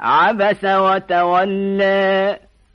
عبس وتولى.